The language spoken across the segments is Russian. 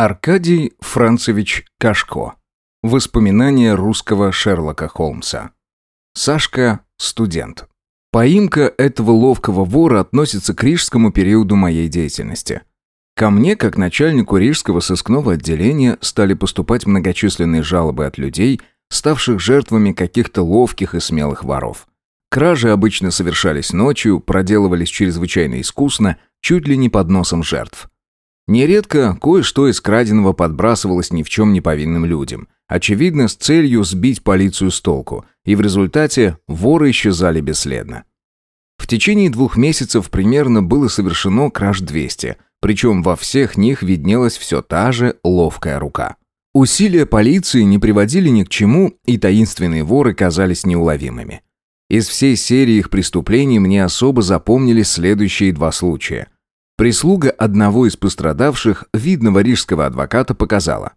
Аркадий Францевич Кашко. Воспоминания русского Шерлока Холмса. Сашка – студент. Поимка этого ловкого вора относится к рижскому периоду моей деятельности. Ко мне, как начальнику рижского сыскного отделения, стали поступать многочисленные жалобы от людей, ставших жертвами каких-то ловких и смелых воров. Кражи обычно совершались ночью, проделывались чрезвычайно искусно, чуть ли не под носом жертв – Нередко кое-что из краденого подбрасывалось ни в чем не повинным людям, очевидно, с целью сбить полицию с толку, и в результате воры исчезали бесследно. В течение двух месяцев примерно было совершено краж 200, причем во всех них виднелась все та же ловкая рука. Усилия полиции не приводили ни к чему, и таинственные воры казались неуловимыми. Из всей серии их преступлений мне особо запомнились следующие два случая – Прислуга одного из пострадавших, видного рижского адвоката, показала.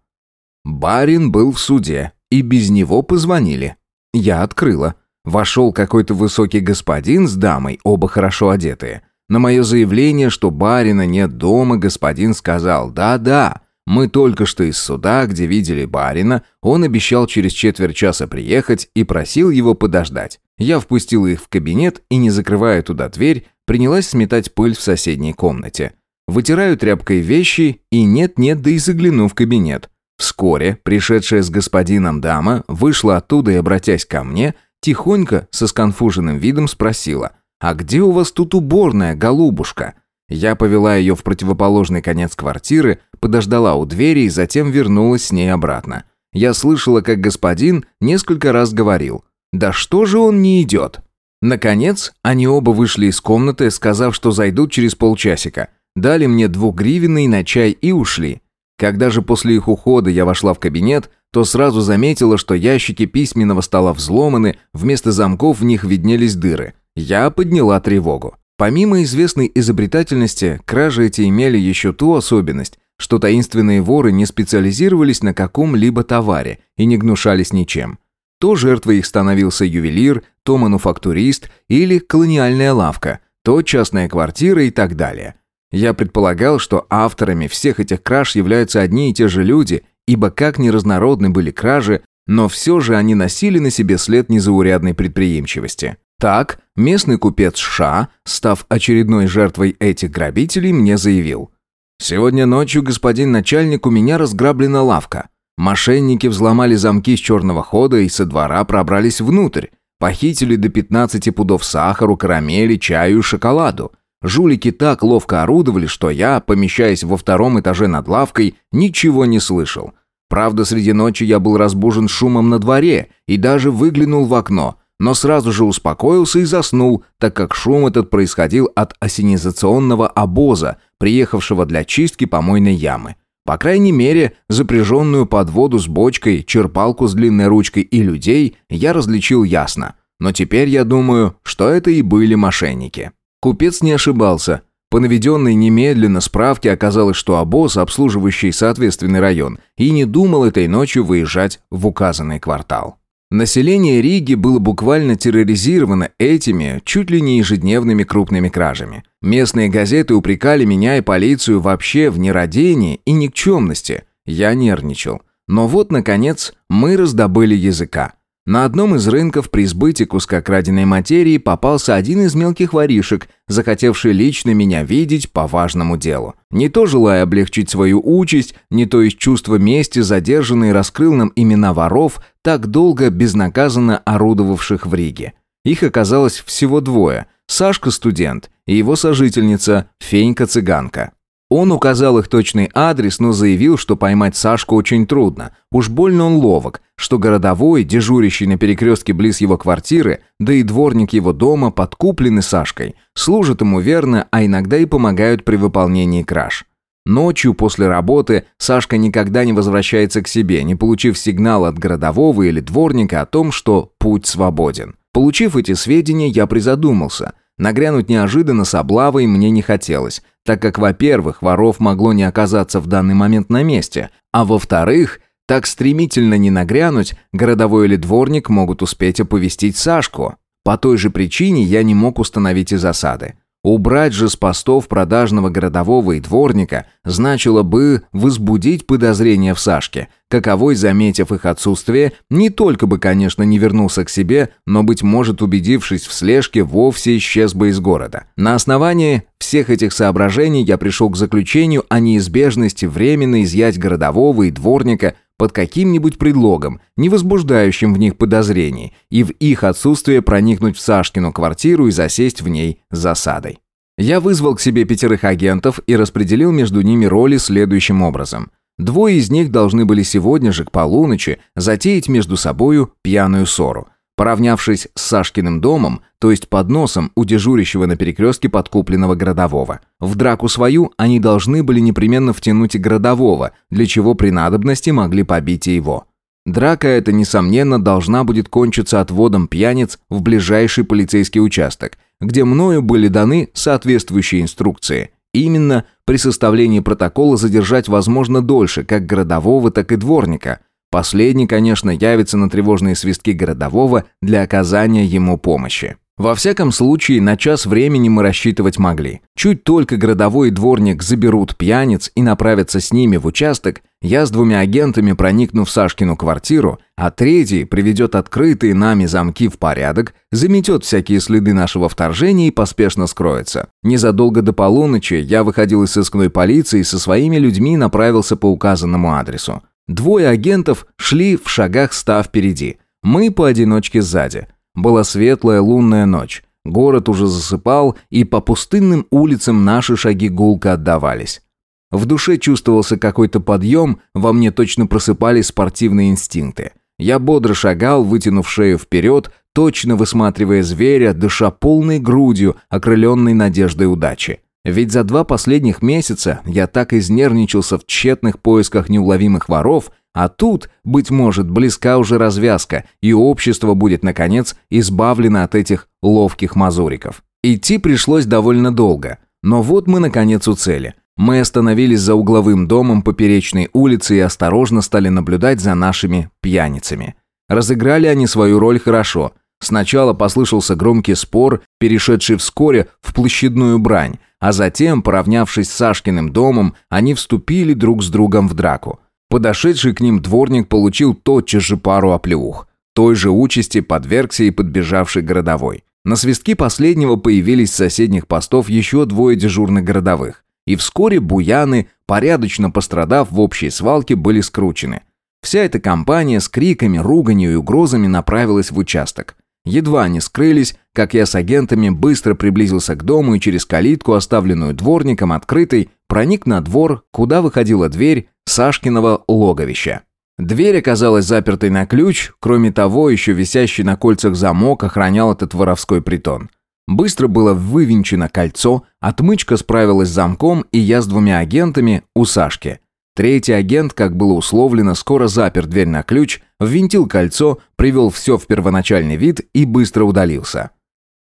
Барин был в суде, и без него позвонили. Я открыла. Вошел какой-то высокий господин с дамой, оба хорошо одетые. На мое заявление, что барина нет дома, господин сказал «Да-да, мы только что из суда, где видели барина, он обещал через четверть часа приехать и просил его подождать. Я впустил их в кабинет и, не закрывая туда дверь, принялась сметать пыль в соседней комнате. Вытираю тряпкой вещи и нет-нет, да и загляну в кабинет. Вскоре пришедшая с господином дама вышла оттуда и, обратясь ко мне, тихонько, со сконфуженным видом спросила, «А где у вас тут уборная, голубушка?» Я повела ее в противоположный конец квартиры, подождала у двери и затем вернулась с ней обратно. Я слышала, как господин несколько раз говорил, «Да что же он не идет?» Наконец, они оба вышли из комнаты, сказав, что зайдут через полчасика. Дали мне двухгривенный на чай и ушли. Когда же после их ухода я вошла в кабинет, то сразу заметила, что ящики письменного стола взломаны, вместо замков в них виднелись дыры. Я подняла тревогу. Помимо известной изобретательности, кражи эти имели еще ту особенность, что таинственные воры не специализировались на каком-либо товаре и не гнушались ничем. То жертвой их становился ювелир, то мануфактурист или колониальная лавка, то частная квартира и так далее. Я предполагал, что авторами всех этих краж являются одни и те же люди, ибо как ни разнородны были кражи, но все же они носили на себе след незаурядной предприимчивости. Так, местный купец Ша, став очередной жертвой этих грабителей, мне заявил. «Сегодня ночью, господин начальник, у меня разграблена лавка. Мошенники взломали замки с черного хода и со двора пробрались внутрь. Похитили до 15 пудов сахару, карамели, чаю и шоколаду. Жулики так ловко орудовали, что я, помещаясь во втором этаже над лавкой, ничего не слышал. Правда, среди ночи я был разбужен шумом на дворе и даже выглянул в окно, но сразу же успокоился и заснул, так как шум этот происходил от осенизационного обоза, приехавшего для чистки помойной ямы. По крайней мере, запряженную под воду с бочкой, черпалку с длинной ручкой и людей я различил ясно. Но теперь я думаю, что это и были мошенники. Купец не ошибался. По наведенной немедленно справке оказалось, что обоз, обслуживающий соответственный район, и не думал этой ночью выезжать в указанный квартал. Население Риги было буквально терроризировано этими, чуть ли не ежедневными крупными кражами. Местные газеты упрекали меня и полицию вообще в нерадении и никчемности. Я нервничал. Но вот, наконец, мы раздобыли языка. На одном из рынков при сбытии куска краденой материи попался один из мелких воришек, захотевший лично меня видеть по важному делу. Не то желая облегчить свою участь, не то из чувства мести задержанный раскрыл нам имена воров, так долго безнаказанно орудовавших в Риге. Их оказалось всего двое – Сашка-студент и его сожительница Фенька-цыганка. Он указал их точный адрес, но заявил, что поймать Сашку очень трудно. Уж больно он ловок, что городовой, дежурящий на перекрестке близ его квартиры, да и дворник его дома подкуплены Сашкой, служат ему верно, а иногда и помогают при выполнении краж. Ночью после работы Сашка никогда не возвращается к себе, не получив сигнал от городового или дворника о том, что путь свободен. Получив эти сведения, я призадумался. Нагрянуть неожиданно с облавой мне не хотелось, так как, во-первых, воров могло не оказаться в данный момент на месте, а во-вторых, так стремительно не нагрянуть, городовой или дворник могут успеть оповестить Сашку. По той же причине я не мог установить и засады. Убрать же с постов продажного городового и дворника значило бы возбудить подозрения в Сашке, каковой, заметив их отсутствие, не только бы, конечно, не вернулся к себе, но, быть может, убедившись в слежке, вовсе исчез бы из города. На основании всех этих соображений я пришел к заключению о неизбежности временно изъять городового и дворника под каким-нибудь предлогом, не возбуждающим в них подозрений, и в их отсутствие проникнуть в Сашкину квартиру и засесть в ней засадой. Я вызвал к себе пятерых агентов и распределил между ними роли следующим образом. Двое из них должны были сегодня же к полуночи затеять между собою пьяную ссору. Поравнявшись с Сашкиным домом, то есть под носом у дежурящего на перекрестке подкупленного городового. В драку свою они должны были непременно втянуть и городового, для чего при надобности могли побить и его. Драка эта, несомненно, должна будет кончиться отводом пьяниц в ближайший полицейский участок, где мною были даны соответствующие инструкции. Именно при составлении протокола задержать возможно дольше как городового, так и дворника – Последний, конечно, явится на тревожные свистки городового для оказания ему помощи. Во всяком случае, на час времени мы рассчитывать могли. Чуть только городовой и дворник заберут пьяниц и направятся с ними в участок, я с двумя агентами проникну в Сашкину квартиру, а третий приведет открытые нами замки в порядок, заметет всякие следы нашего вторжения и поспешно скроется. Незадолго до полуночи я выходил из сыскной полиции и со своими людьми направился по указанному адресу. Двое агентов шли в шагах ста впереди. Мы поодиночке сзади. Была светлая лунная ночь. Город уже засыпал, и по пустынным улицам наши шаги гулко отдавались. В душе чувствовался какой-то подъем, во мне точно просыпались спортивные инстинкты. Я бодро шагал, вытянув шею вперед, точно высматривая зверя, дыша полной грудью, окрыленной надеждой удачи. Ведь за два последних месяца я так изнервничался в тщетных поисках неуловимых воров, а тут, быть может, близка уже развязка, и общество будет, наконец, избавлено от этих ловких мазуриков. Идти пришлось довольно долго, но вот мы, наконец, у цели. Мы остановились за угловым домом поперечной улицы и осторожно стали наблюдать за нашими пьяницами. Разыграли они свою роль хорошо. Сначала послышался громкий спор, перешедший вскоре в площадную брань, а затем, поравнявшись с Сашкиным домом, они вступили друг с другом в драку. Подошедший к ним дворник получил тотчас же пару оплеух. Той же участи подвергся и подбежавший городовой. На свистки последнего появились с соседних постов еще двое дежурных городовых. И вскоре буяны, порядочно пострадав в общей свалке, были скручены. Вся эта компания с криками, руганью и угрозами направилась в участок. Едва они скрылись, как я с агентами быстро приблизился к дому и через калитку, оставленную дворником открытой, проник на двор, куда выходила дверь Сашкиного логовища. Дверь оказалась запертой на ключ, кроме того, еще висящий на кольцах замок охранял этот воровской притон. Быстро было вывинчено кольцо, отмычка справилась с замком, и я с двумя агентами у Сашки – Третий агент, как было условлено, скоро запер дверь на ключ, ввинтил кольцо, привел все в первоначальный вид и быстро удалился.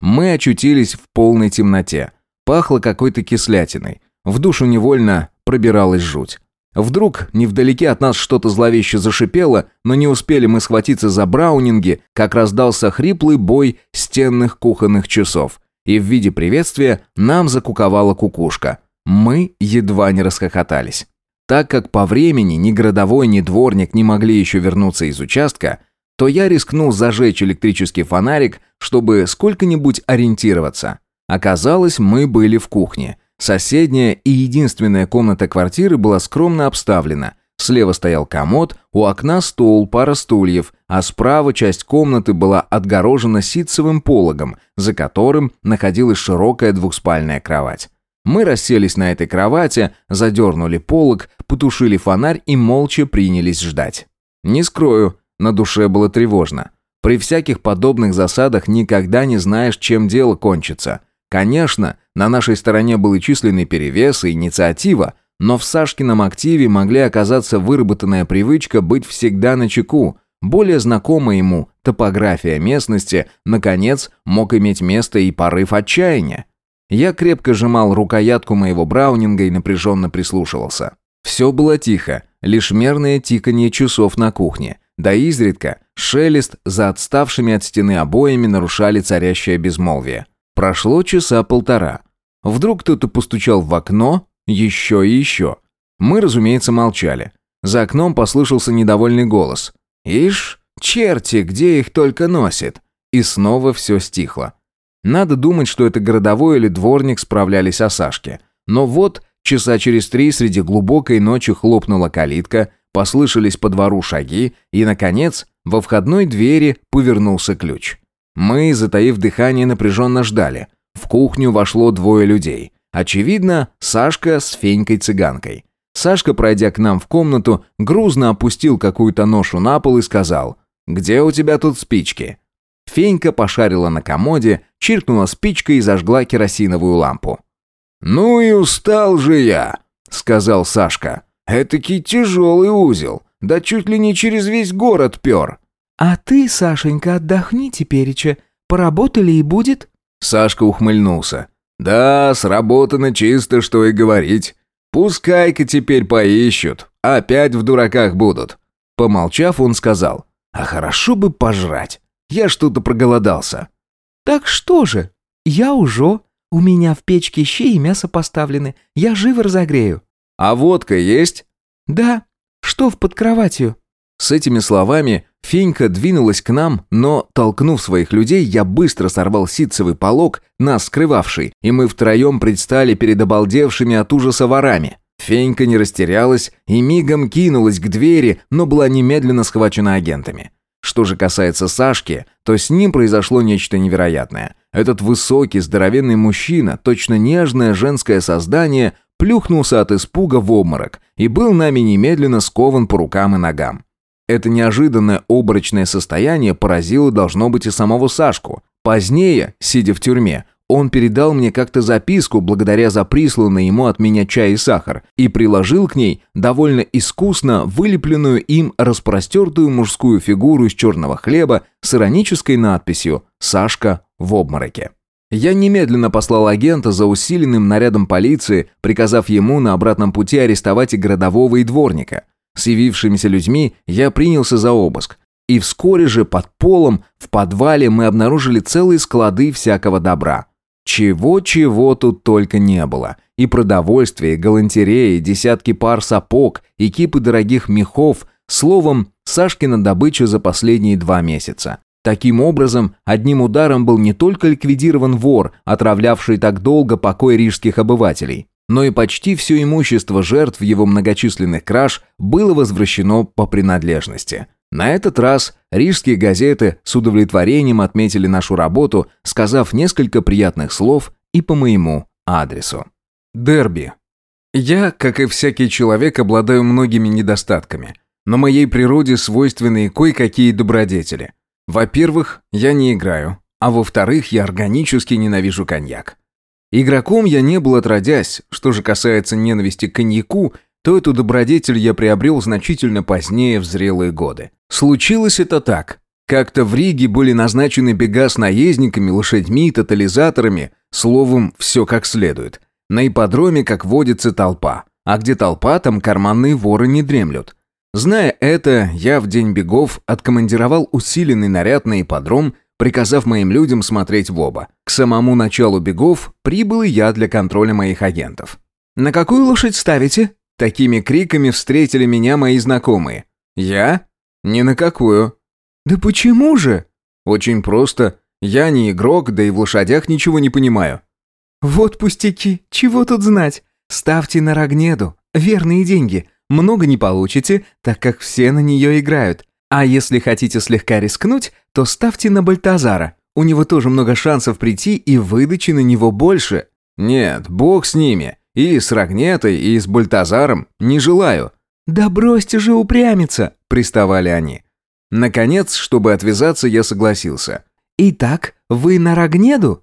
Мы очутились в полной темноте. Пахло какой-то кислятиной. В душу невольно пробиралась жуть. Вдруг невдалеке от нас что-то зловеще зашипело, но не успели мы схватиться за браунинги, как раздался хриплый бой стенных кухонных часов. И в виде приветствия нам закуковала кукушка. Мы едва не расхохотались. Так как по времени ни городовой, ни дворник не могли еще вернуться из участка, то я рискнул зажечь электрический фонарик, чтобы сколько-нибудь ориентироваться. Оказалось, мы были в кухне. Соседняя и единственная комната квартиры была скромно обставлена. Слева стоял комод, у окна стол, пара стульев, а справа часть комнаты была отгорожена ситцевым пологом, за которым находилась широкая двухспальная кровать. Мы расселись на этой кровати, задернули полог, потушили фонарь и молча принялись ждать. Не скрою, на душе было тревожно. При всяких подобных засадах никогда не знаешь, чем дело кончится. Конечно, на нашей стороне был и численный перевес, и инициатива, но в Сашкином активе могли оказаться выработанная привычка быть всегда на чеку. Более знакомая ему топография местности, наконец, мог иметь место и порыв отчаяния. Я крепко сжимал рукоятку моего браунинга и напряженно прислушивался. Все было тихо, лишь мерное тиканье часов на кухне. Да изредка шелест за отставшими от стены обоями нарушали царящее безмолвие. Прошло часа полтора. Вдруг кто-то постучал в окно, еще и еще. Мы, разумеется, молчали. За окном послышался недовольный голос. «Ишь, черти, где их только носит!» И снова все стихло. Надо думать, что это городовой или дворник справлялись о Сашке. Но вот, часа через три среди глубокой ночи хлопнула калитка, послышались по двору шаги, и, наконец, во входной двери повернулся ключ. Мы, затаив дыхание, напряженно ждали. В кухню вошло двое людей. Очевидно, Сашка с Фенькой-цыганкой. Сашка, пройдя к нам в комнату, грузно опустил какую-то ношу на пол и сказал «Где у тебя тут спички?» Фенька пошарила на комоде, чиркнула спичкой и зажгла керосиновую лампу. «Ну и устал же я», — сказал Сашка. «Этакий тяжелый узел, да чуть ли не через весь город пер». «А ты, Сашенька, отдохни тепереча. Поработали и будет?» Сашка ухмыльнулся. «Да, сработано чисто, что и говорить. Пускай-ка теперь поищут, опять в дураках будут». Помолчав, он сказал, «А хорошо бы пожрать. Я что-то проголодался». «Так что же? Я уже. У меня в печке щи и мясо поставлены. Я живо разогрею». «А водка есть?» «Да. Что в под кроватью?» С этими словами Фенька двинулась к нам, но, толкнув своих людей, я быстро сорвал ситцевый полог, нас скрывавший, и мы втроем предстали перед обалдевшими от ужаса ворами. Фенька не растерялась и мигом кинулась к двери, но была немедленно схвачена агентами. Что же касается Сашки, то с ним произошло нечто невероятное. Этот высокий, здоровенный мужчина, точно нежное женское создание, плюхнулся от испуга в обморок и был нами немедленно скован по рукам и ногам. Это неожиданное обморочное состояние поразило, должно быть, и самого Сашку. Позднее, сидя в тюрьме, он передал мне как-то записку, благодаря за присланный ему от меня чай и сахар, и приложил к ней довольно искусно вылепленную им распростертую мужскую фигуру из черного хлеба с иронической надписью «Сашка в обмороке». Я немедленно послал агента за усиленным нарядом полиции, приказав ему на обратном пути арестовать и городового, и дворника – с явившимися людьми я принялся за обыск. И вскоре же под полом в подвале мы обнаружили целые склады всякого добра. Чего-чего тут только не было. И продовольствие, и галантерея, и десятки пар сапог, и кипы дорогих мехов, словом, Сашкина добыча за последние два месяца. Таким образом, одним ударом был не только ликвидирован вор, отравлявший так долго покой рижских обывателей, но и почти все имущество жертв его многочисленных краж было возвращено по принадлежности. На этот раз рижские газеты с удовлетворением отметили нашу работу, сказав несколько приятных слов и по моему адресу. Дерби. Я, как и всякий человек, обладаю многими недостатками, но моей природе свойственны кое-какие добродетели. Во-первых, я не играю, а во-вторых, я органически ненавижу коньяк. Игроком я не был отродясь, что же касается ненависти к коньяку, то эту добродетель я приобрел значительно позднее в зрелые годы. Случилось это так. Как-то в Риге были назначены бега с наездниками, лошадьми, тотализаторами, словом, все как следует. На ипподроме, как водится, толпа. А где толпа, там карманные воры не дремлют. Зная это, я в день бегов откомандировал усиленный наряд на ипподром, приказав моим людям смотреть в оба. К самому началу бегов прибыл я для контроля моих агентов. «На какую лошадь ставите?» Такими криками встретили меня мои знакомые. «Я? Ни на какую». «Да почему же?» «Очень просто. Я не игрок, да и в лошадях ничего не понимаю». «Вот пустяки, чего тут знать? Ставьте на Рогнеду, верные деньги. Много не получите, так как все на нее играют. А если хотите слегка рискнуть, то ставьте на Бальтазара. У него тоже много шансов прийти, и выдачи на него больше. Нет, бог с ними. И с Рогнетой, и с Бальтазаром. Не желаю. Да бросьте же упрямиться, приставали они. Наконец, чтобы отвязаться, я согласился. Итак, вы на Рогнеду?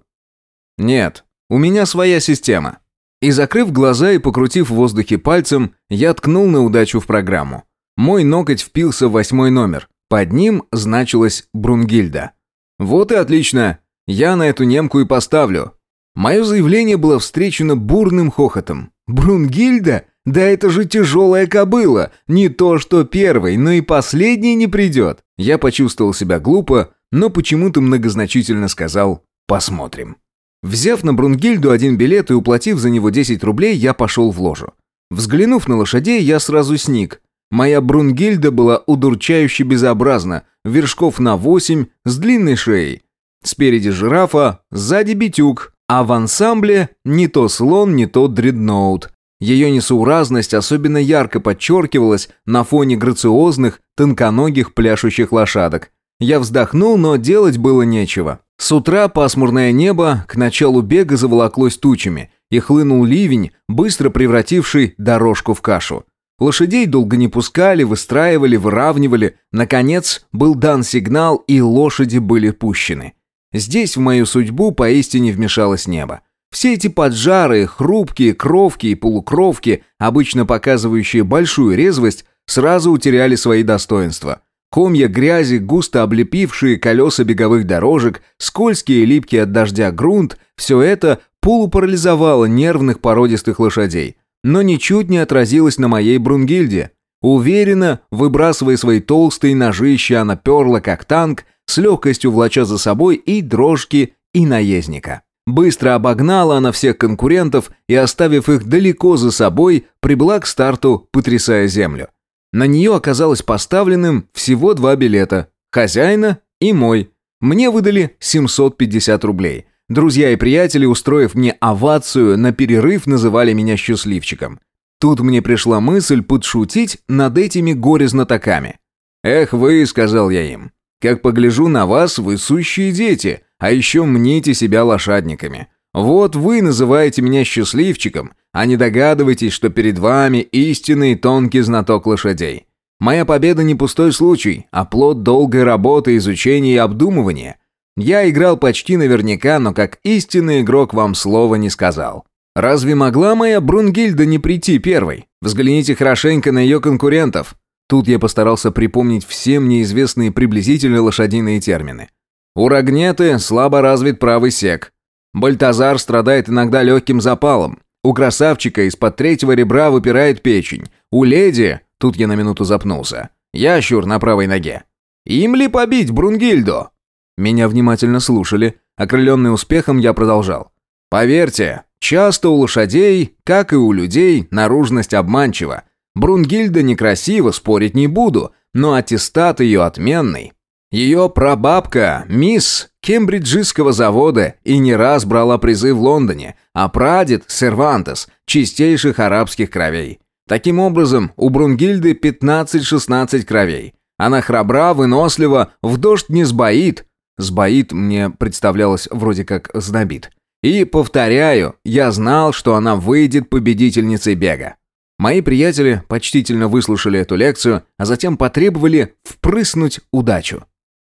Нет, у меня своя система. И закрыв глаза и покрутив в воздухе пальцем, я ткнул на удачу в программу. Мой ноготь впился в восьмой номер. Под ним значилось Брунгильда. Вот и отлично. Я на эту немку и поставлю. Мое заявление было встречено бурным хохотом. Брунгильда? Да это же тяжелая кобыла. Не то что первый, но и последний не придет. Я почувствовал себя глупо, но почему-то многозначительно сказал «посмотрим». Взяв на Брунгильду один билет и уплатив за него 10 рублей, я пошел в ложу. Взглянув на лошадей, я сразу сник. Моя Брунгильда была удурчающе безобразна, вершков на 8, с длинной шеей. Спереди жирафа, сзади битюк, а в ансамбле не то слон, не то дредноут. Ее несуразность особенно ярко подчеркивалась на фоне грациозных, тонконогих пляшущих лошадок. Я вздохнул, но делать было нечего. С утра пасмурное небо к началу бега заволоклось тучами, и хлынул ливень, быстро превративший дорожку в кашу. Лошадей долго не пускали, выстраивали, выравнивали. Наконец, был дан сигнал, и лошади были пущены. Здесь в мою судьбу поистине вмешалось небо. Все эти поджары, хрупкие, кровки и полукровки, обычно показывающие большую резвость, сразу утеряли свои достоинства. Комья грязи, густо облепившие колеса беговых дорожек, скользкие и липкие от дождя грунт – все это полупарализовало нервных породистых лошадей. Но ничуть не отразилось на моей Брунгильде. Уверенно, выбрасывая свои толстые ножища, она перла как танк, с легкостью влача за собой и дрожки, и наездника. Быстро обогнала она всех конкурентов и, оставив их далеко за собой, прибыла к старту, потрясая землю. На нее оказалось поставленным всего два билета – хозяина и мой. Мне выдали 750 рублей. Друзья и приятели, устроив мне овацию, на перерыв называли меня счастливчиком. Тут мне пришла мысль подшутить над этими горе-знатоками. «Эх вы», – сказал я им, – «как погляжу на вас, вы сущие дети, а еще мните себя лошадниками. Вот вы называете меня счастливчиком, а не догадываетесь, что перед вами истинный тонкий знаток лошадей. Моя победа не пустой случай, а плод долгой работы, изучения и обдумывания. Я играл почти наверняка, но как истинный игрок вам слова не сказал. Разве могла моя Брунгильда не прийти первой? Взгляните хорошенько на ее конкурентов. Тут я постарался припомнить всем неизвестные приблизительно лошадиные термины. У Рогнеты слабо развит правый сек. Бальтазар страдает иногда легким запалом. У красавчика из-под третьего ребра выпирает печень. У леди, тут я на минуту запнулся, ящур на правой ноге. Им ли побить Брунгильду? Меня внимательно слушали. Окрыленный успехом я продолжал. Поверьте, часто у лошадей, как и у людей, наружность обманчива. Брунгильда некрасива, спорить не буду, но аттестат ее отменный. Ее прабабка, мисс Кембриджского завода, и не раз брала призы в Лондоне, а прадед Сервантес, чистейших арабских кровей. Таким образом, у Брунгильды 15-16 кровей. Она храбра, вынослива, в дождь не сбоит. Сбоит мне представлялось вроде как знобит. И, повторяю, я знал, что она выйдет победительницей бега. Мои приятели почтительно выслушали эту лекцию, а затем потребовали впрыснуть удачу.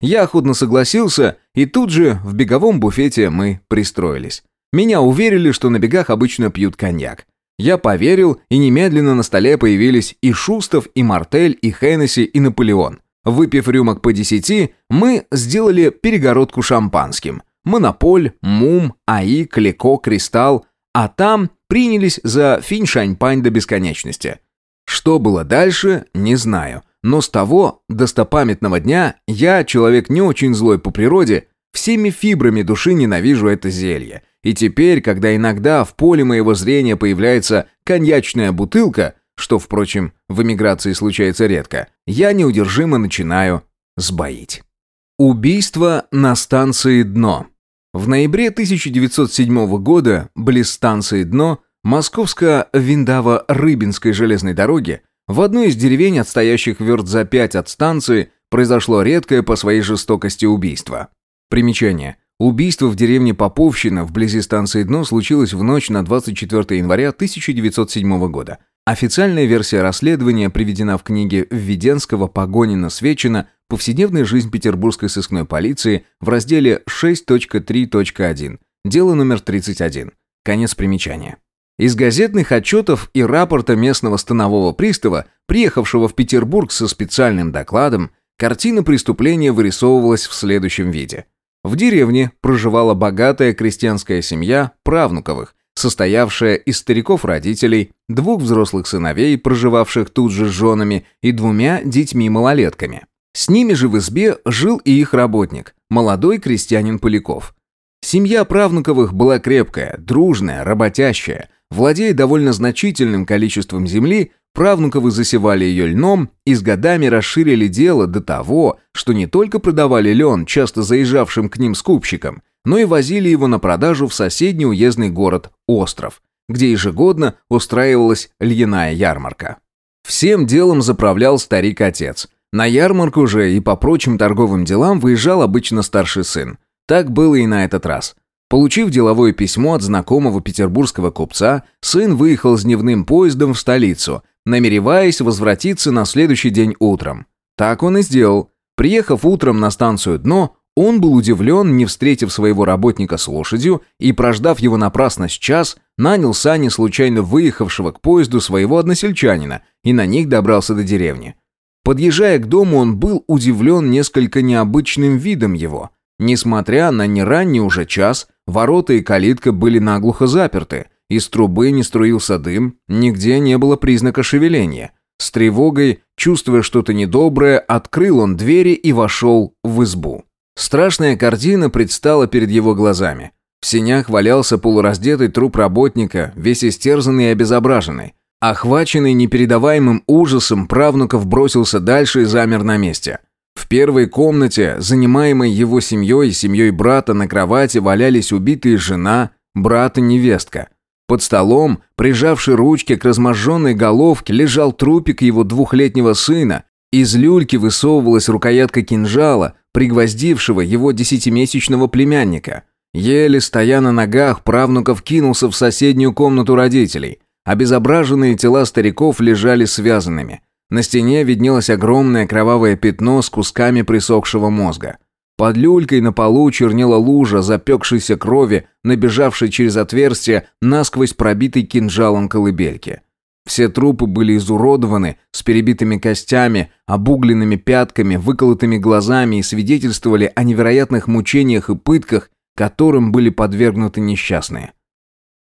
Я охотно согласился, и тут же в беговом буфете мы пристроились. Меня уверили, что на бегах обычно пьют коньяк. Я поверил, и немедленно на столе появились и Шустов, и Мартель, и Хеннесси, и Наполеон. Выпив рюмок по десяти, мы сделали перегородку шампанским. Монополь, Мум, АИ, Клеко, Кристалл. А там принялись за финь-шаньпань до бесконечности. Что было дальше, не знаю. Но с того достопамятного дня я, человек не очень злой по природе, всеми фибрами души ненавижу это зелье. И теперь, когда иногда в поле моего зрения появляется коньячная бутылка, что, впрочем, в эмиграции случается редко, я неудержимо начинаю сбоить. Убийство на станции «Дно». В ноябре 1907 года, близ станции «Дно», Московско-Виндаво-Рыбинской железной дороги, в одной из деревень, отстоящих верт за пять от станции, произошло редкое по своей жестокости убийство. Примечание. Убийство в деревне Поповщина вблизи станции Дно случилось в ночь на 24 января 1907 года. Официальная версия расследования приведена в книге Введенского «Погонина-Свечина. Повседневная жизнь петербургской сыскной полиции» в разделе 6.3.1. Дело номер 31. Конец примечания. Из газетных отчетов и рапорта местного станового пристава, приехавшего в Петербург со специальным докладом, картина преступления вырисовывалась в следующем виде. В деревне проживала богатая крестьянская семья Правнуковых, состоявшая из стариков-родителей, двух взрослых сыновей, проживавших тут же с женами, и двумя детьми-малолетками. С ними же в избе жил и их работник, молодой крестьянин Поляков. Семья Правнуковых была крепкая, дружная, работящая. Владея довольно значительным количеством земли, Правнуковы засевали ее льном и с годами расширили дело до того, что не только продавали лен часто заезжавшим к ним скупщикам, но и возили его на продажу в соседний уездный город Остров, где ежегодно устраивалась льняная ярмарка. Всем делом заправлял старик-отец. На ярмарку же и по прочим торговым делам выезжал обычно старший сын. Так было и на этот раз. Получив деловое письмо от знакомого петербургского купца, сын выехал с дневным поездом в столицу, намереваясь возвратиться на следующий день утром. Так он и сделал. Приехав утром на станцию «Дно», он был удивлен, не встретив своего работника с лошадью, и, прождав его напрасно с час, нанял сани случайно выехавшего к поезду своего односельчанина и на них добрался до деревни. Подъезжая к дому, он был удивлен несколько необычным видом его. Несмотря на не ранний уже час, ворота и калитка были наглухо заперты, из трубы не струился дым, нигде не было признака шевеления. С тревогой, чувствуя что-то недоброе, открыл он двери и вошел в избу. Страшная картина предстала перед его глазами. В сенях валялся полураздетый труп работника, весь истерзанный и обезображенный. Охваченный непередаваемым ужасом, правнуков бросился дальше и замер на месте – в первой комнате, занимаемой его семьей и семьей брата, на кровати валялись убитые жена, брат и невестка. Под столом, прижавший ручки к разможженной головке, лежал трупик его двухлетнего сына. Из люльки высовывалась рукоятка кинжала, пригвоздившего его десятимесячного племянника. Еле стоя на ногах, правнуков кинулся в соседнюю комнату родителей. Обезображенные тела стариков лежали связанными – на стене виднелось огромное кровавое пятно с кусками присохшего мозга. Под люлькой на полу чернела лужа запекшейся крови, набежавшей через отверстие насквозь пробитой кинжалом колыбельки. Все трупы были изуродованы, с перебитыми костями, обугленными пятками, выколотыми глазами и свидетельствовали о невероятных мучениях и пытках, которым были подвергнуты несчастные.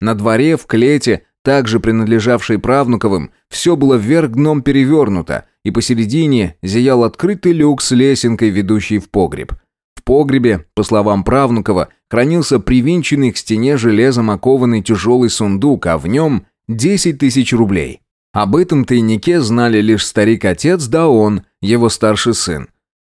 На дворе в клете также принадлежавшей правнуковым, все было вверх дном перевернуто, и посередине зиял открытый люк с лесенкой, ведущей в погреб. В погребе, по словам правнукова, хранился привинченный к стене железом окованный тяжелый сундук, а в нем 10 тысяч рублей. Об этом тайнике знали лишь старик-отец да он, его старший сын.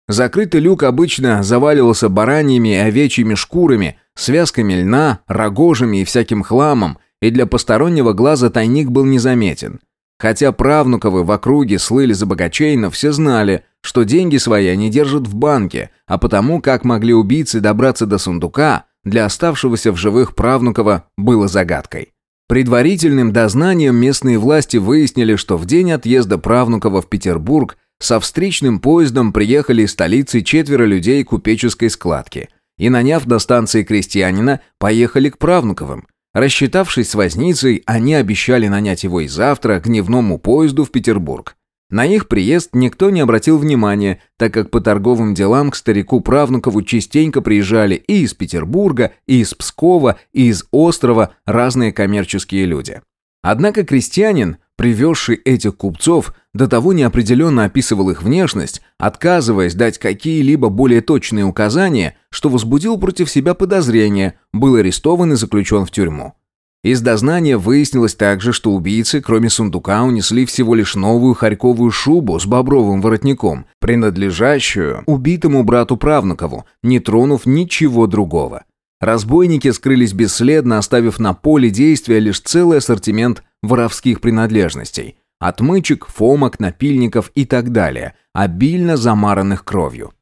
Закрытый люк обычно заваливался бараньими и овечьими шкурами, связками льна, рогожами и всяким хламом, и для постороннего глаза тайник был незаметен. Хотя правнуковы в округе слыли за богачей, но все знали, что деньги свои они держат в банке, а потому, как могли убийцы добраться до сундука, для оставшегося в живых правнукова было загадкой. Предварительным дознанием местные власти выяснили, что в день отъезда правнукова в Петербург со встречным поездом приехали из столицы четверо людей купеческой складки и, наняв на станции крестьянина, поехали к правнуковым, Рассчитавшись с возницей, они обещали нанять его и завтра к дневному поезду в Петербург. На их приезд никто не обратил внимания, так как по торговым делам к старику Правнукову частенько приезжали и из Петербурга, и из Пскова, и из острова разные коммерческие люди. Однако крестьянин, привезший этих купцов, до того неопределенно описывал их внешность, отказываясь дать какие-либо более точные указания, что возбудил против себя подозрения, был арестован и заключен в тюрьму. Из дознания выяснилось также, что убийцы, кроме сундука, унесли всего лишь новую харьковую шубу с бобровым воротником, принадлежащую убитому брату Правнукову, не тронув ничего другого. Разбойники скрылись бесследно, оставив на поле действия лишь целый ассортимент воровских принадлежностей. Отмычек, фомок, напильников и так далее, обильно замаранных кровью.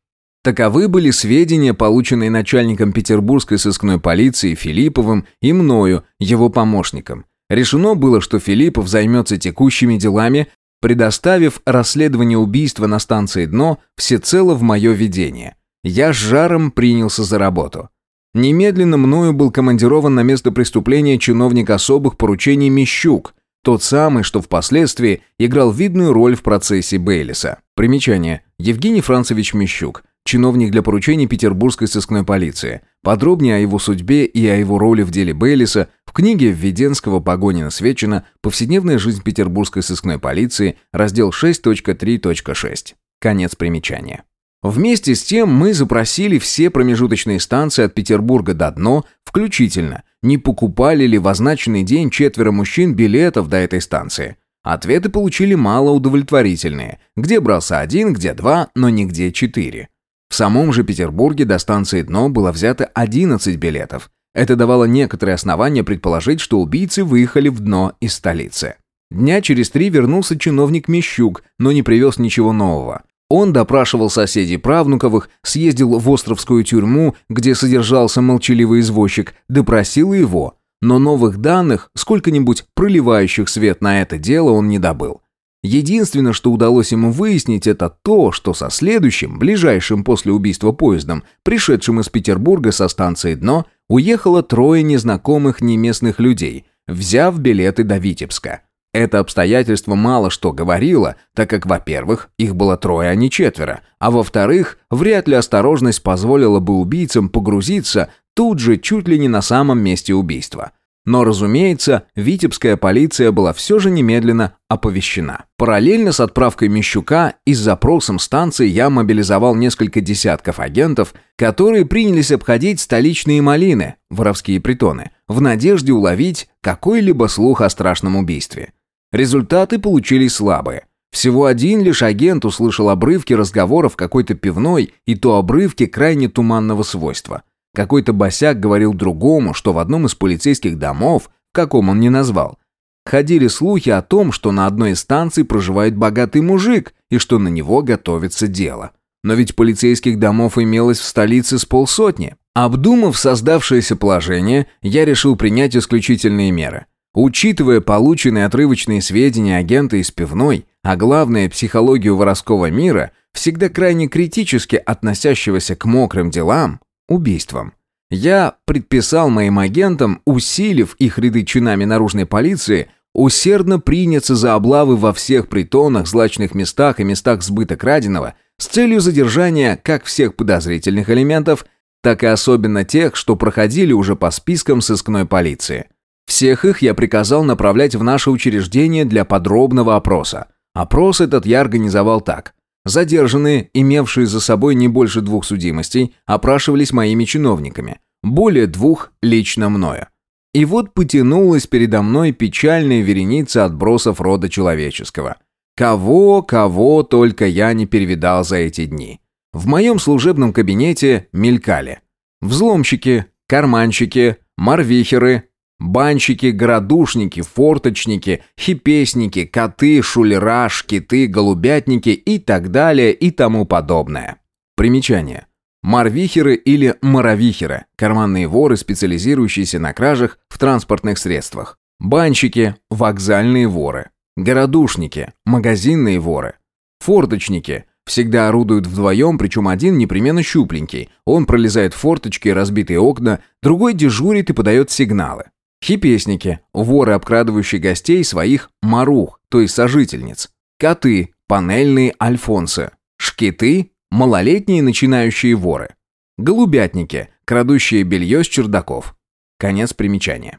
Таковы были сведения, полученные начальником петербургской сыскной полиции Филипповым и мною, его помощником. Решено было, что Филиппов займется текущими делами, предоставив расследование убийства на станции «Дно» всецело в мое ведение. Я с жаром принялся за работу. Немедленно мною был командирован на место преступления чиновник особых поручений Мещук, тот самый, что впоследствии играл видную роль в процессе Бейлиса. Примечание. Евгений Францевич Мещук, чиновник для поручений Петербургской сыскной полиции. Подробнее о его судьбе и о его роли в деле Бейлиса в книге Введенского «Погонина Свечина. Повседневная жизнь Петербургской сыскной полиции», раздел 6.3.6. Конец примечания. Вместе с тем мы запросили все промежуточные станции от Петербурга до Дно, включительно, не покупали ли в означенный день четверо мужчин билетов до этой станции. Ответы получили мало удовлетворительные. Где брался один, где два, но нигде четыре. В самом же Петербурге до станции Дно было взято 11 билетов. Это давало некоторые основания предположить, что убийцы выехали в Дно из столицы. Дня через три вернулся чиновник Мещук, но не привез ничего нового. Он допрашивал соседей Правнуковых, съездил в Островскую тюрьму, где содержался молчаливый извозчик, допросил его. Но новых данных, сколько-нибудь проливающих свет на это дело, он не добыл. Единственное, что удалось ему выяснить, это то, что со следующим, ближайшим после убийства поездом, пришедшим из Петербурга со станции «Дно», уехало трое незнакомых неместных людей, взяв билеты до Витебска. Это обстоятельство мало что говорило, так как, во-первых, их было трое, а не четверо, а во-вторых, вряд ли осторожность позволила бы убийцам погрузиться тут же чуть ли не на самом месте убийства. Но, разумеется, витебская полиция была все же немедленно оповещена. Параллельно с отправкой Мещука и с запросом станции я мобилизовал несколько десятков агентов, которые принялись обходить столичные малины, воровские притоны, в надежде уловить какой-либо слух о страшном убийстве. Результаты получились слабые. Всего один лишь агент услышал обрывки разговоров какой-то пивной, и то обрывки крайне туманного свойства. Какой-то босяк говорил другому, что в одном из полицейских домов, каком он не назвал, ходили слухи о том, что на одной из станций проживает богатый мужик и что на него готовится дело. Но ведь полицейских домов имелось в столице с полсотни. Обдумав создавшееся положение, я решил принять исключительные меры. Учитывая полученные отрывочные сведения агента из пивной, а главное психологию воровского мира, всегда крайне критически относящегося к мокрым делам, убийствам, я предписал моим агентам, усилив их ряды чинами наружной полиции, усердно приняться за облавы во всех притонах, злачных местах и местах сбыта краденого с целью задержания как всех подозрительных элементов, так и особенно тех, что проходили уже по спискам сыскной полиции – всех их я приказал направлять в наше учреждение для подробного опроса. Опрос этот я организовал так. Задержанные, имевшие за собой не больше двух судимостей, опрашивались моими чиновниками. Более двух лично мною. И вот потянулась передо мной печальная вереница отбросов рода человеческого. Кого, кого только я не перевидал за эти дни. В моем служебном кабинете мелькали. Взломщики, карманщики, марвихеры, Банщики, городушники, форточники, хипесники, коты, шулера, шкиты, голубятники и так далее и тому подобное. Примечание. Марвихеры или маровихеры – карманные воры, специализирующиеся на кражах в транспортных средствах. Банщики – вокзальные воры. Городушники – магазинные воры. Форточники – всегда орудуют вдвоем, причем один непременно щупленький. Он пролезает в форточки, разбитые окна, другой дежурит и подает сигналы. Хипесники, воры, обкрадывающие гостей своих марух, то есть сожительниц. Коты, панельные альфонсы. Шкиты, малолетние начинающие воры. Голубятники, крадущие белье с чердаков. Конец примечания.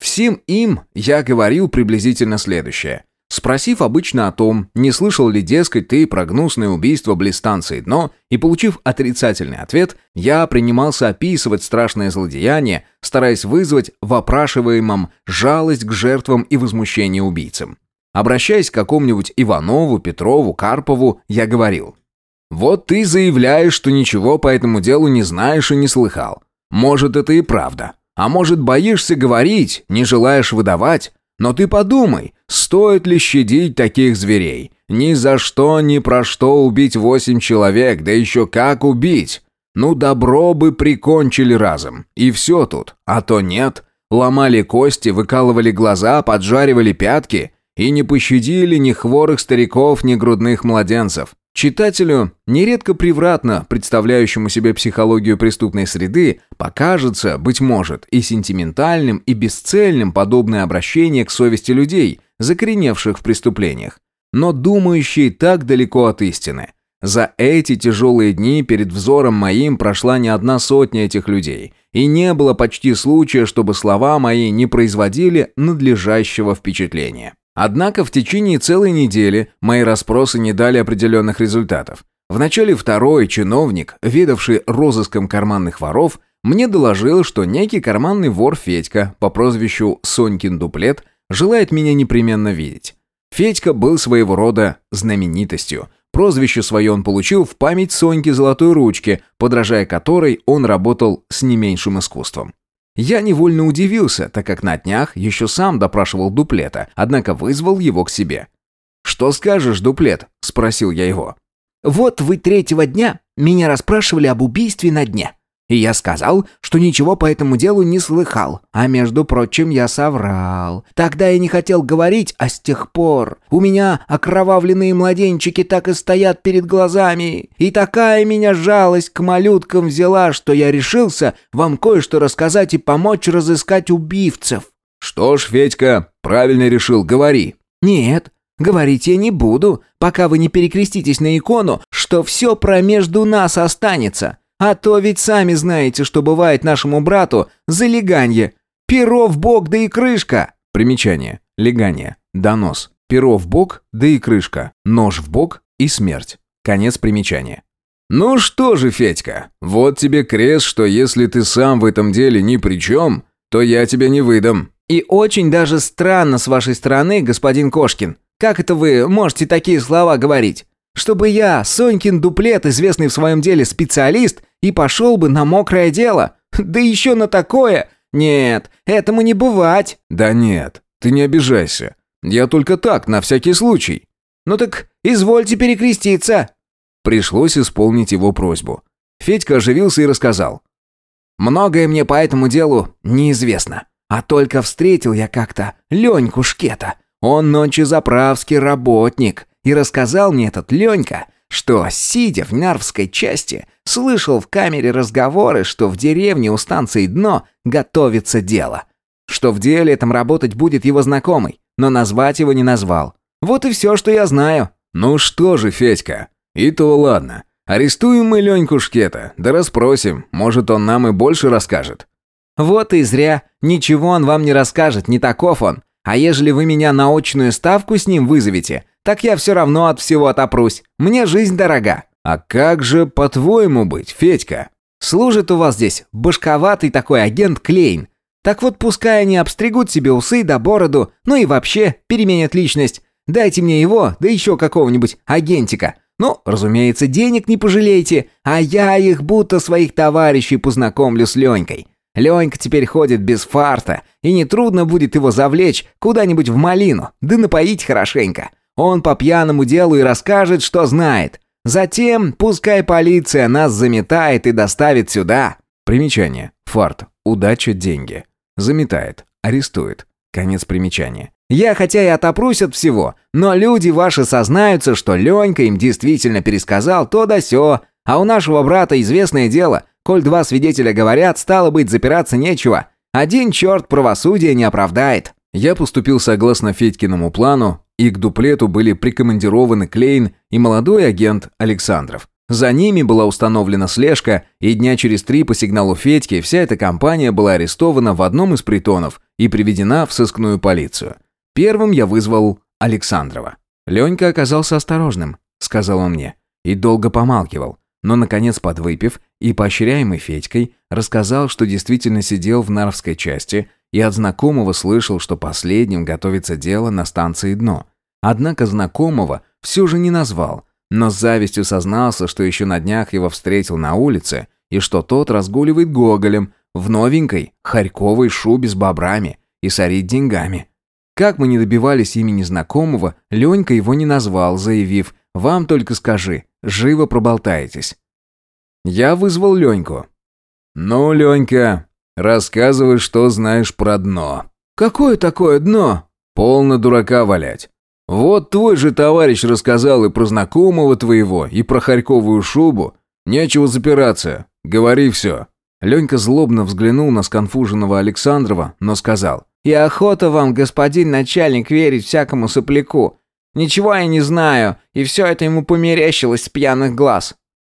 Всем им я говорил приблизительно следующее. Спросив обычно о том, не слышал ли, дескать, ты про гнусное убийство близ станции «Дно», и получив отрицательный ответ, я принимался описывать страшное злодеяние, стараясь вызвать в опрашиваемом жалость к жертвам и возмущение убийцам. Обращаясь к какому-нибудь Иванову, Петрову, Карпову, я говорил. «Вот ты заявляешь, что ничего по этому делу не знаешь и не слыхал. Может, это и правда. А может, боишься говорить, не желаешь выдавать? Но ты подумай, стоит ли щадить таких зверей? Ни за что, ни про что убить восемь человек, да еще как убить? Ну, добро бы прикончили разом. И все тут. А то нет. Ломали кости, выкалывали глаза, поджаривали пятки. И не пощадили ни хворых стариков, ни грудных младенцев. Читателю, нередко превратно представляющему себе психологию преступной среды, покажется, быть может, и сентиментальным, и бесцельным подобное обращение к совести людей, закореневших в преступлениях, но думающие так далеко от истины. За эти тяжелые дни перед взором моим прошла не одна сотня этих людей, и не было почти случая, чтобы слова мои не производили надлежащего впечатления. Однако в течение целой недели мои расспросы не дали определенных результатов. Вначале второй чиновник, ведавший розыском карманных воров, мне доложил, что некий карманный вор Федька по прозвищу Сонькин дуплет желает меня непременно видеть. Федька был своего рода знаменитостью. Прозвище свое он получил в память Соньки Золотой Ручки, подражая которой он работал с не меньшим искусством. Я невольно удивился, так как на днях еще сам допрашивал дуплета, однако вызвал его к себе. «Что скажешь, дуплет?» – спросил я его. «Вот вы третьего дня меня расспрашивали об убийстве на дне. И я сказал, что ничего по этому делу не слыхал. А между прочим, я соврал. Тогда я не хотел говорить, а с тех пор у меня окровавленные младенчики так и стоят перед глазами. И такая меня жалость к малюткам взяла, что я решился вам кое-что рассказать и помочь разыскать убивцев. Что ж, Федька, правильно решил, говори. Нет, говорить я не буду, пока вы не перекреститесь на икону, что все про между нас останется. А то ведь сами знаете, что бывает нашему брату за леганье. Перо в бок, да и крышка. Примечание. Легание. Донос. Перо в бок, да и крышка. Нож в бок и смерть. Конец примечания. Ну что же, Федька, вот тебе крест, что если ты сам в этом деле ни при чем, то я тебя не выдам. И очень даже странно с вашей стороны, господин Кошкин. Как это вы можете такие слова говорить? Чтобы я, Сонькин дуплет, известный в своем деле специалист, и пошел бы на мокрое дело. Да еще на такое. Нет, этому не бывать. Да нет, ты не обижайся. Я только так, на всякий случай. Ну так извольте перекреститься. Пришлось исполнить его просьбу. Федька оживился и рассказал. Многое мне по этому делу неизвестно. А только встретил я как-то Леньку Шкета. Он ночью заправский работник. И рассказал мне этот Ленька, что, сидя в Нарвской части, слышал в камере разговоры, что в деревне у станции «Дно» готовится дело. Что в деле этом работать будет его знакомый, но назвать его не назвал. Вот и все, что я знаю. Ну что же, Федька, и то ладно. Арестуем мы Леньку Шкета, да расспросим, может он нам и больше расскажет. Вот и зря, ничего он вам не расскажет, не таков он. А ежели вы меня на очную ставку с ним вызовете, так я все равно от всего отопрусь. Мне жизнь дорога». «А как же, по-твоему, быть, Федька?» «Служит у вас здесь башковатый такой агент Клейн. Так вот пускай они обстригут себе усы да бороду, ну и вообще переменят личность. Дайте мне его, да еще какого-нибудь агентика. Ну, разумеется, денег не пожалейте, а я их будто своих товарищей познакомлю с Ленькой. Ленька теперь ходит без фарта, и нетрудно будет его завлечь куда-нибудь в малину, да напоить хорошенько. Он по пьяному делу и расскажет, что знает. Затем пускай полиция нас заметает и доставит сюда. Примечание. Фарт. Удача, деньги. Заметает. Арестует. Конец примечания. Я хотя и отопрусь от всего, но люди ваши сознаются, что Ленька им действительно пересказал то да сё, а у нашего брата известное дело, коль два свидетеля говорят, стало быть, запираться нечего. Один черт правосудия не оправдает. Я поступил согласно Федькиному плану, и к дуплету были прикомандированы Клейн и молодой агент Александров. За ними была установлена слежка, и дня через три по сигналу Федьки вся эта компания была арестована в одном из притонов и приведена в сыскную полицию. Первым я вызвал Александрова. «Ленька оказался осторожным», — сказал он мне, и долго помалкивал, но, наконец, подвыпив и поощряемый Федькой, рассказал, что действительно сидел в Нарвской части и от знакомого слышал, что последним готовится дело на станции «Дно», Однако знакомого все же не назвал, но с завистью сознался, что еще на днях его встретил на улице и что тот разгуливает гоголем в новенькой харьковой шубе с бобрами и сорит деньгами. Как мы не добивались имени знакомого, Ленька его не назвал, заявив «Вам только скажи, живо проболтаетесь». Я вызвал Леньку. «Ну, Ленька, рассказывай, что знаешь про дно». «Какое такое дно?» «Полно дурака валять. Вот твой же товарищ рассказал и про знакомого твоего, и про харьковую шубу. Нечего запираться. Говори все». Ленька злобно взглянул на сконфуженного Александрова, но сказал. «И охота вам, господин начальник, верить всякому сопляку. Ничего я не знаю, и все это ему померещилось с пьяных глаз».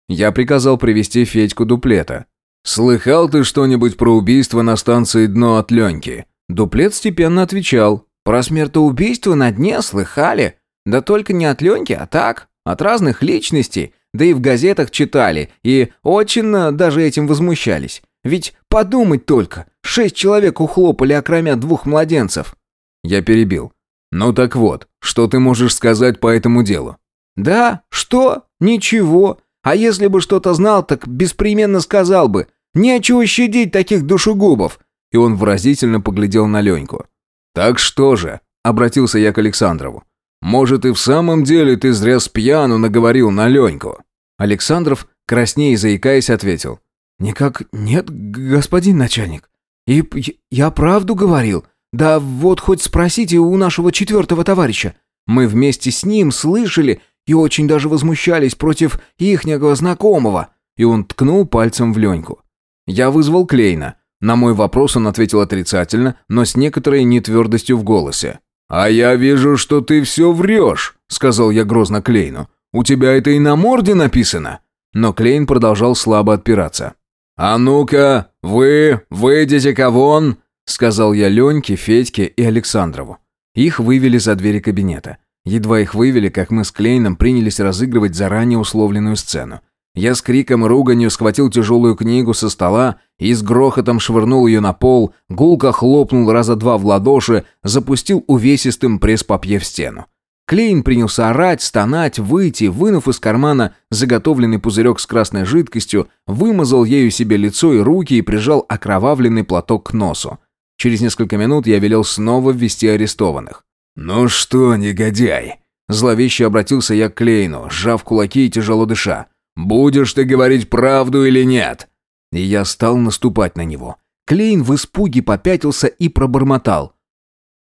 Я приказал привести Федьку Дуплета. «Слыхал ты что-нибудь про убийство на станции «Дно» от Леньки?» Дуплет степенно отвечал. Про смертоубийство на дне слыхали. Да только не от Леньки, а так, от разных личностей. да и в газетах читали, и очень э, даже этим возмущались. Ведь подумать только, шесть человек ухлопали, окромя двух младенцев. Я перебил. Ну так вот, что ты можешь сказать по этому делу? Да, что? Ничего. А если бы что-то знал, так беспременно сказал бы. Нечего щадить таких душегубов. И он выразительно поглядел на Леньку. Так что же? Обратился я к Александрову. Может, и в самом деле ты зря с пьяну наговорил на Леньку?» Александров, краснея и заикаясь, ответил. «Никак нет, господин начальник. И я правду говорил. Да вот хоть спросите у нашего четвертого товарища. Мы вместе с ним слышали и очень даже возмущались против ихнего знакомого». И он ткнул пальцем в Леньку. Я вызвал Клейна. На мой вопрос он ответил отрицательно, но с некоторой нетвердостью в голосе. «А я вижу, что ты все врешь», — сказал я грозно Клейну. «У тебя это и на морде написано». Но Клейн продолжал слабо отпираться. «А ну-ка, вы, выйдите-ка вон», — сказал я Леньке, Федьке и Александрову. Их вывели за двери кабинета. Едва их вывели, как мы с Клейном принялись разыгрывать заранее условленную сцену. Я с криком и руганью схватил тяжелую книгу со стола и с грохотом швырнул ее на пол, гулко хлопнул раза два в ладоши, запустил увесистым пресс-папье в стену. Клейн принялся орать, стонать, выйти, вынув из кармана заготовленный пузырек с красной жидкостью, вымазал ею себе лицо и руки и прижал окровавленный платок к носу. Через несколько минут я велел снова ввести арестованных. «Ну что, негодяй?» Зловеще обратился я к Клейну, сжав кулаки и тяжело дыша. Будешь ты говорить правду или нет?» И я стал наступать на него. Клейн в испуге попятился и пробормотал.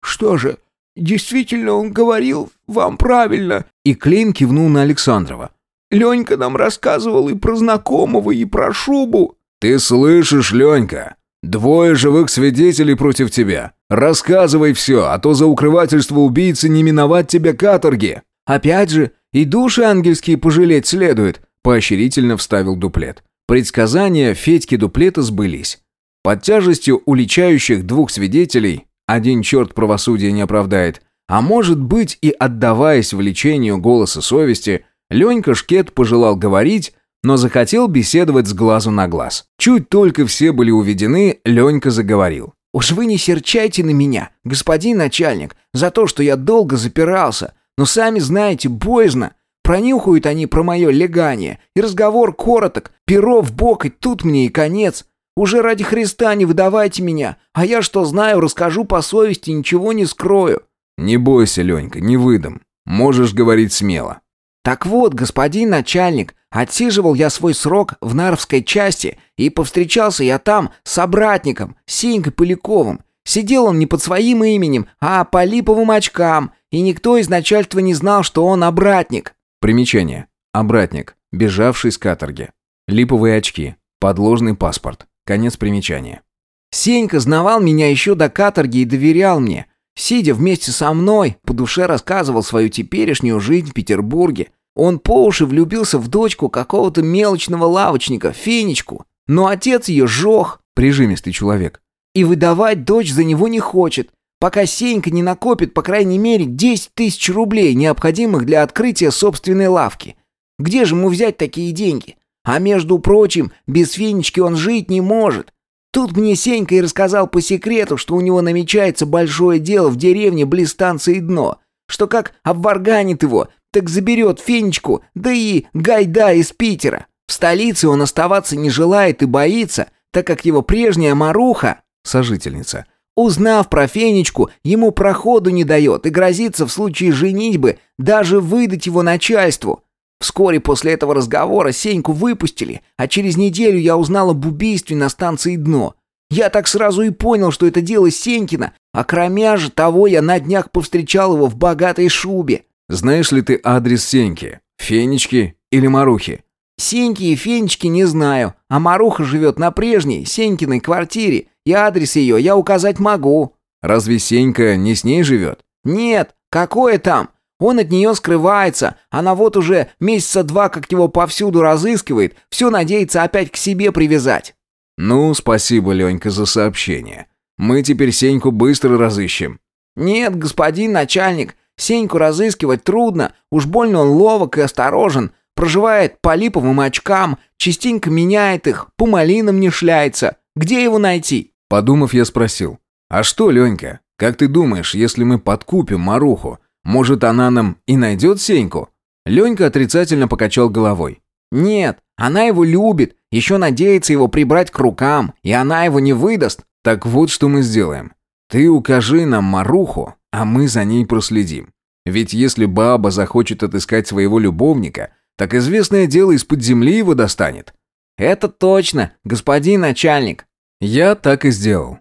«Что же, действительно он говорил вам правильно?» И Клейн кивнул на Александрова. «Ленька нам рассказывал и про знакомого, и про шубу». «Ты слышишь, Ленька? Двое живых свидетелей против тебя. Рассказывай все, а то за укрывательство убийцы не миновать тебе каторги». «Опять же, и души ангельские пожалеть следует», поощрительно вставил дуплет. Предсказания Федьки дуплета сбылись. Под тяжестью уличающих двух свидетелей, один черт правосудия не оправдает, а может быть и отдаваясь влечению голоса совести, Ленька Шкет пожелал говорить, но захотел беседовать с глазу на глаз. Чуть только все были уведены, Ленька заговорил. «Уж вы не серчайте на меня, господин начальник, за то, что я долго запирался, но сами знаете, боязно. Пронюхают они про мое легание, и разговор короток, перо в бок, и тут мне и конец. Уже ради Христа не выдавайте меня, а я что знаю, расскажу по совести, ничего не скрою». «Не бойся, Ленька, не выдам. Можешь говорить смело». «Так вот, господин начальник, отсиживал я свой срок в Наровской части, и повстречался я там с обратником, Сенькой Поляковым. Сидел он не под своим именем, а по липовым очкам, и никто из начальства не знал, что он обратник. Примечание. Обратник, бежавший с каторги. Липовые очки. Подложный паспорт. Конец примечания. Сенька знавал меня еще до каторги и доверял мне. Сидя вместе со мной, по душе рассказывал свою теперешнюю жизнь в Петербурге. Он по уши влюбился в дочку какого-то мелочного лавочника, Фенечку. Но отец ее жёг, прижимистый человек. И выдавать дочь за него не хочет пока Сенька не накопит, по крайней мере, 10 тысяч рублей, необходимых для открытия собственной лавки. Где же ему взять такие деньги? А между прочим, без Фенечки он жить не может. Тут мне Сенька и рассказал по секрету, что у него намечается большое дело в деревне близ станции Дно, что как обварганит его, так заберет Фенечку, да и Гайда из Питера. В столице он оставаться не желает и боится, так как его прежняя Маруха, сожительница, Узнав про Фенечку, ему проходу не дает и грозится в случае женитьбы даже выдать его начальству. Вскоре после этого разговора Сеньку выпустили, а через неделю я узнал об убийстве на станции «Дно». Я так сразу и понял, что это дело Сенькина, а кроме же того я на днях повстречал его в богатой шубе. Знаешь ли ты адрес Сеньки? Фенечки или Марухи? Сеньки и Фенечки не знаю, а Маруха живет на прежней, Сенькиной квартире, и адрес ее я указать могу». «Разве Сенька не с ней живет?» «Нет, какое там? Он от нее скрывается. Она вот уже месяца два как его повсюду разыскивает, все надеется опять к себе привязать». «Ну, спасибо, Ленька, за сообщение. Мы теперь Сеньку быстро разыщем». «Нет, господин начальник, Сеньку разыскивать трудно. Уж больно он ловок и осторожен. Проживает по липовым очкам, частенько меняет их, по малинам не шляется. Где его найти?» Подумав, я спросил. «А что, Ленька, как ты думаешь, если мы подкупим Маруху, может, она нам и найдет Сеньку?» Ленька отрицательно покачал головой. «Нет, она его любит, еще надеется его прибрать к рукам, и она его не выдаст». «Так вот, что мы сделаем. Ты укажи нам Маруху, а мы за ней проследим. Ведь если баба захочет отыскать своего любовника, так известное дело из-под земли его достанет». «Это точно, господин начальник». Я так и сделал.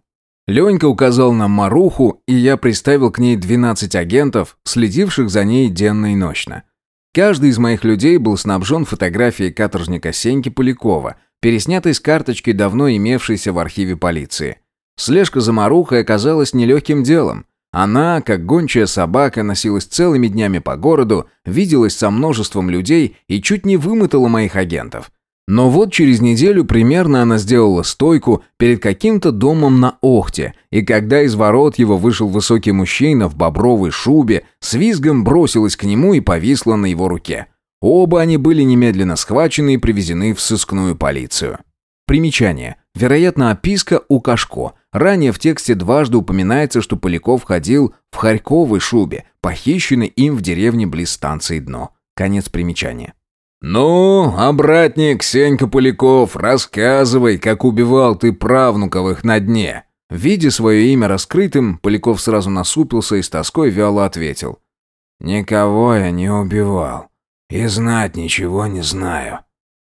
Ленька указал нам Маруху, и я приставил к ней 12 агентов, следивших за ней денно и ночно. Каждый из моих людей был снабжен фотографией каторжника Сеньки Полякова, переснятой с карточки, давно имевшейся в архиве полиции. Слежка за Марухой оказалась нелегким делом. Она, как гончая собака, носилась целыми днями по городу, виделась со множеством людей и чуть не вымотала моих агентов. Но вот через неделю примерно она сделала стойку перед каким-то домом на Охте, и когда из ворот его вышел высокий мужчина в бобровой шубе, с визгом бросилась к нему и повисла на его руке. Оба они были немедленно схвачены и привезены в сыскную полицию. Примечание. Вероятно, описка у Кашко. Ранее в тексте дважды упоминается, что Поляков ходил в харьковой шубе, похищенной им в деревне близ станции Дно. Конец примечания. «Ну, обратник Сенька Поляков, рассказывай, как убивал ты правнуковых на дне». Видя свое имя раскрытым, Поляков сразу насупился и с тоской вяло ответил. «Никого я не убивал. И знать ничего не знаю».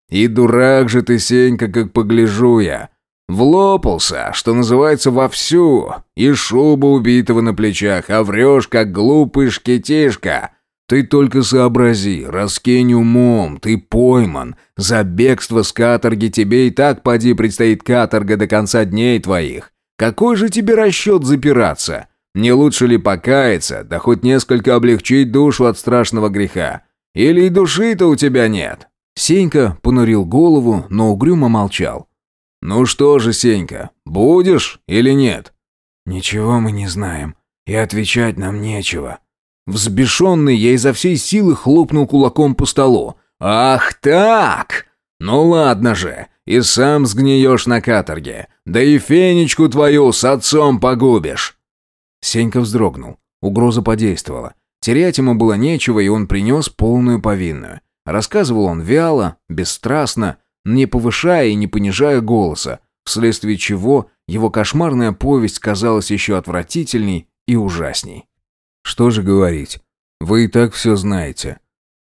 «И дурак же ты, Сенька, как погляжу я. Влопался, что называется, вовсю. И шуба убитого на плечах, а врешь, как глупый шкетишка. Ты только сообрази, раскинь умом, ты пойман. За бегство с каторги тебе и так поди предстоит каторга до конца дней твоих. Какой же тебе расчет запираться? Не лучше ли покаяться, да хоть несколько облегчить душу от страшного греха? Или и души-то у тебя нет?» Сенька понурил голову, но угрюмо молчал. «Ну что же, Сенька, будешь или нет?» «Ничего мы не знаем, и отвечать нам нечего», Взбешенный, я изо всей силы хлопнул кулаком по столу. «Ах так! Ну ладно же, и сам сгниешь на каторге. Да и фенечку твою с отцом погубишь!» Сенька вздрогнул. Угроза подействовала. Терять ему было нечего, и он принес полную повинную. Рассказывал он вяло, бесстрастно, не повышая и не понижая голоса, вследствие чего его кошмарная повесть казалась еще отвратительней и ужасней. Что же говорить? Вы и так все знаете.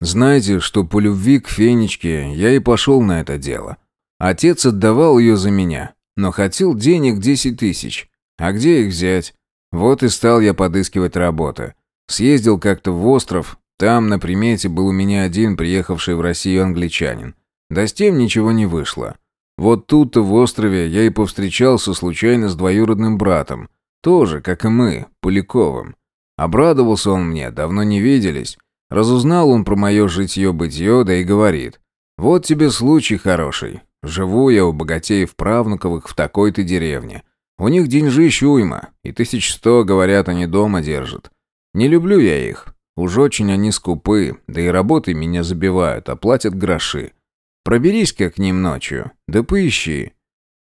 Знаете, что по любви к Фенечке я и пошел на это дело. Отец отдавал ее за меня, но хотел денег десять тысяч. А где их взять? Вот и стал я подыскивать работу. Съездил как-то в остров, там на примете был у меня один приехавший в Россию англичанин. Да с тем ничего не вышло. Вот тут-то в острове я и повстречался случайно с двоюродным братом. Тоже, как и мы, Поляковым. Обрадовался он мне, давно не виделись. Разузнал он про мое житье-бытье, да и говорит. «Вот тебе случай хороший. Живу я у богатеев правнуковых в такой-то деревне. У них деньжищ уйма, и тысяч сто, говорят, они дома держат. Не люблю я их. Уж очень они скупы, да и работы меня забивают, а платят гроши. Проберись-ка к ним ночью, да поищи».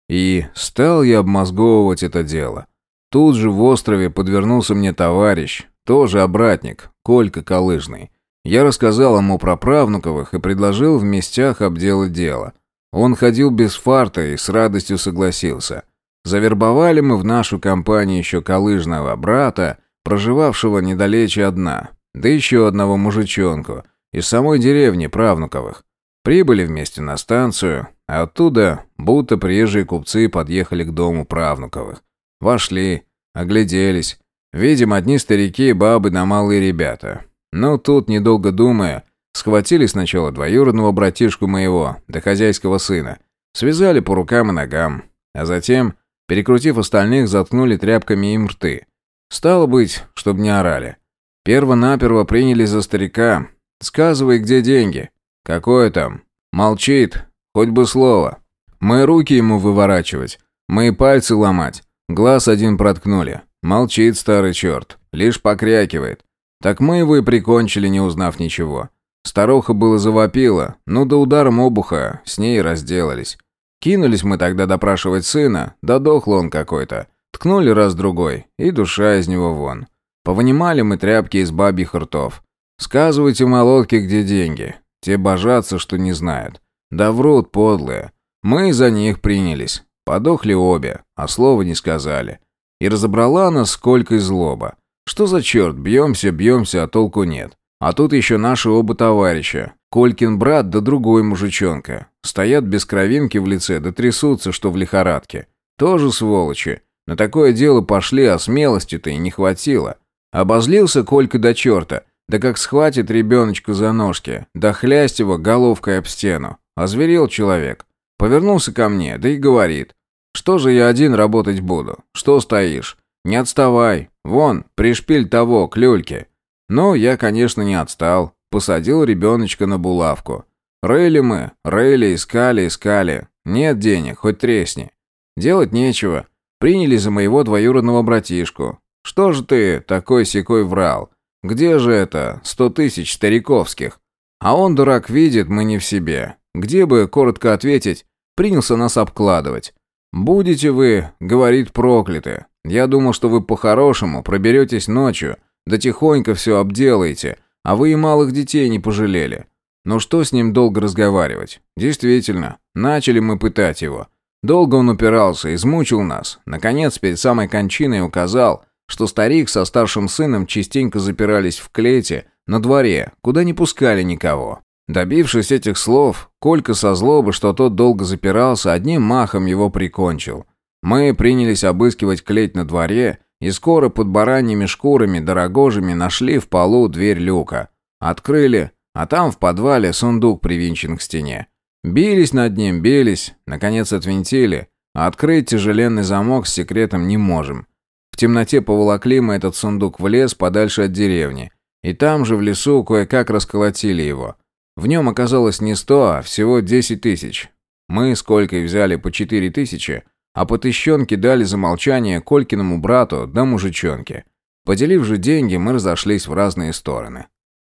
И стал я обмозговывать это дело. Тут же в острове подвернулся мне товарищ, тоже обратник, Колька Калыжный. Я рассказал ему про правнуковых и предложил в местях обделать дело. Он ходил без фарта и с радостью согласился. Завербовали мы в нашу компанию еще Калыжного брата, проживавшего недалече одна, да еще одного мужичонку из самой деревни правнуковых. Прибыли вместе на станцию, а оттуда будто приезжие купцы подъехали к дому правнуковых. Вошли, огляделись. Видим, одни старики, бабы да малые ребята. Ну, тут, недолго думая, схватили сначала двоюродного братишку моего, да хозяйского сына. Связали по рукам и ногам. А затем, перекрутив остальных, заткнули тряпками им рты. Стало быть, чтобы не орали. Перво-наперво приняли за старика. Сказывай, где деньги. Какое там? Молчит. Хоть бы слово. Мы руки ему выворачивать. Мы пальцы ломать. Глаз один проткнули. Молчит старый черт. Лишь покрякивает. Так мы его и прикончили, не узнав ничего. Старуха было завопила, но до ударом обуха с ней разделались. Кинулись мы тогда допрашивать сына, да дохл он какой-то. Ткнули раз-другой, и душа из него вон. Повынимали мы тряпки из бабьих ртов. Сказывайте молотки, где деньги. Те божатся, что не знают. Да врут подлые. Мы за них принялись. Подохли обе, а слова не сказали. И разобрала нас сколько злоба. Что за черт, бьемся, бьемся, а толку нет. А тут еще наши оба товарища. Колькин брат да другой мужичонка. Стоят без кровинки в лице, да трясутся, что в лихорадке. Тоже сволочи. На такое дело пошли, а смелости-то и не хватило. Обозлился Колька до черта, да как схватит ребеночка за ножки, да хлясть его головкой об стену. Озверел человек. Повернулся ко мне, да и говорит. «Что же я один работать буду? Что стоишь? Не отставай. Вон, пришпиль того, к люльке». Ну, я, конечно, не отстал. Посадил ребеночка на булавку. Рыли мы, рыли, искали, искали. Нет денег, хоть тресни. Делать нечего. Приняли за моего двоюродного братишку. Что же ты такой-сякой врал? Где же это сто тысяч стариковских? А он, дурак, видит, мы не в себе. Где бы, коротко ответить, принялся нас обкладывать. «Будете вы, — говорит проклятый. Я думал, что вы по-хорошему проберетесь ночью, да тихонько все обделаете, а вы и малых детей не пожалели. Но что с ним долго разговаривать? Действительно, начали мы пытать его. Долго он упирался, измучил нас. Наконец, перед самой кончиной указал, что старик со старшим сыном частенько запирались в клете на дворе, куда не пускали никого. Добившись этих слов, Колька со злобы, что тот долго запирался, одним махом его прикончил. Мы принялись обыскивать клеть на дворе, и скоро под бараньими шкурами дорогожими нашли в полу дверь люка. Открыли, а там в подвале сундук привинчен к стене. Бились над ним, бились, наконец отвинтили, а открыть тяжеленный замок с секретом не можем. В темноте поволокли мы этот сундук в лес подальше от деревни, и там же в лесу кое-как расколотили его. В нем оказалось не сто, а всего десять тысяч. Мы с Колькой взяли по четыре тысячи, а по тыщенке дали за молчание Колькиному брату да мужичонке. Поделив же деньги, мы разошлись в разные стороны.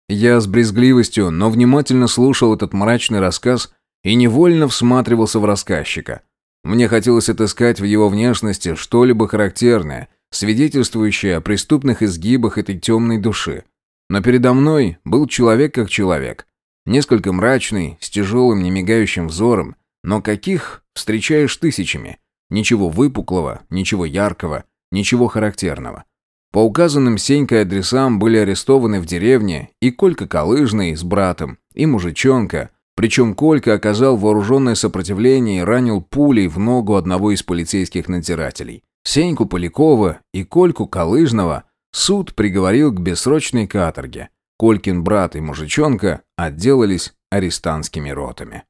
Я с брезгливостью, но внимательно слушал этот мрачный рассказ и невольно всматривался в рассказчика. Мне хотелось отыскать в его внешности что-либо характерное, свидетельствующее о преступных изгибах этой темной души. Но передо мной был человек как человек. Несколько мрачный, с тяжелым, немигающим взором, но каких встречаешь тысячами. Ничего выпуклого, ничего яркого, ничего характерного. По указанным Сенькой адресам были арестованы в деревне и Колька Калыжный с братом, и мужичонка, причем Колька оказал вооруженное сопротивление и ранил пулей в ногу одного из полицейских надзирателей. Сеньку Полякова и Кольку Калыжного суд приговорил к бессрочной каторге. Колькин брат и мужичонка отделались арестантскими ротами.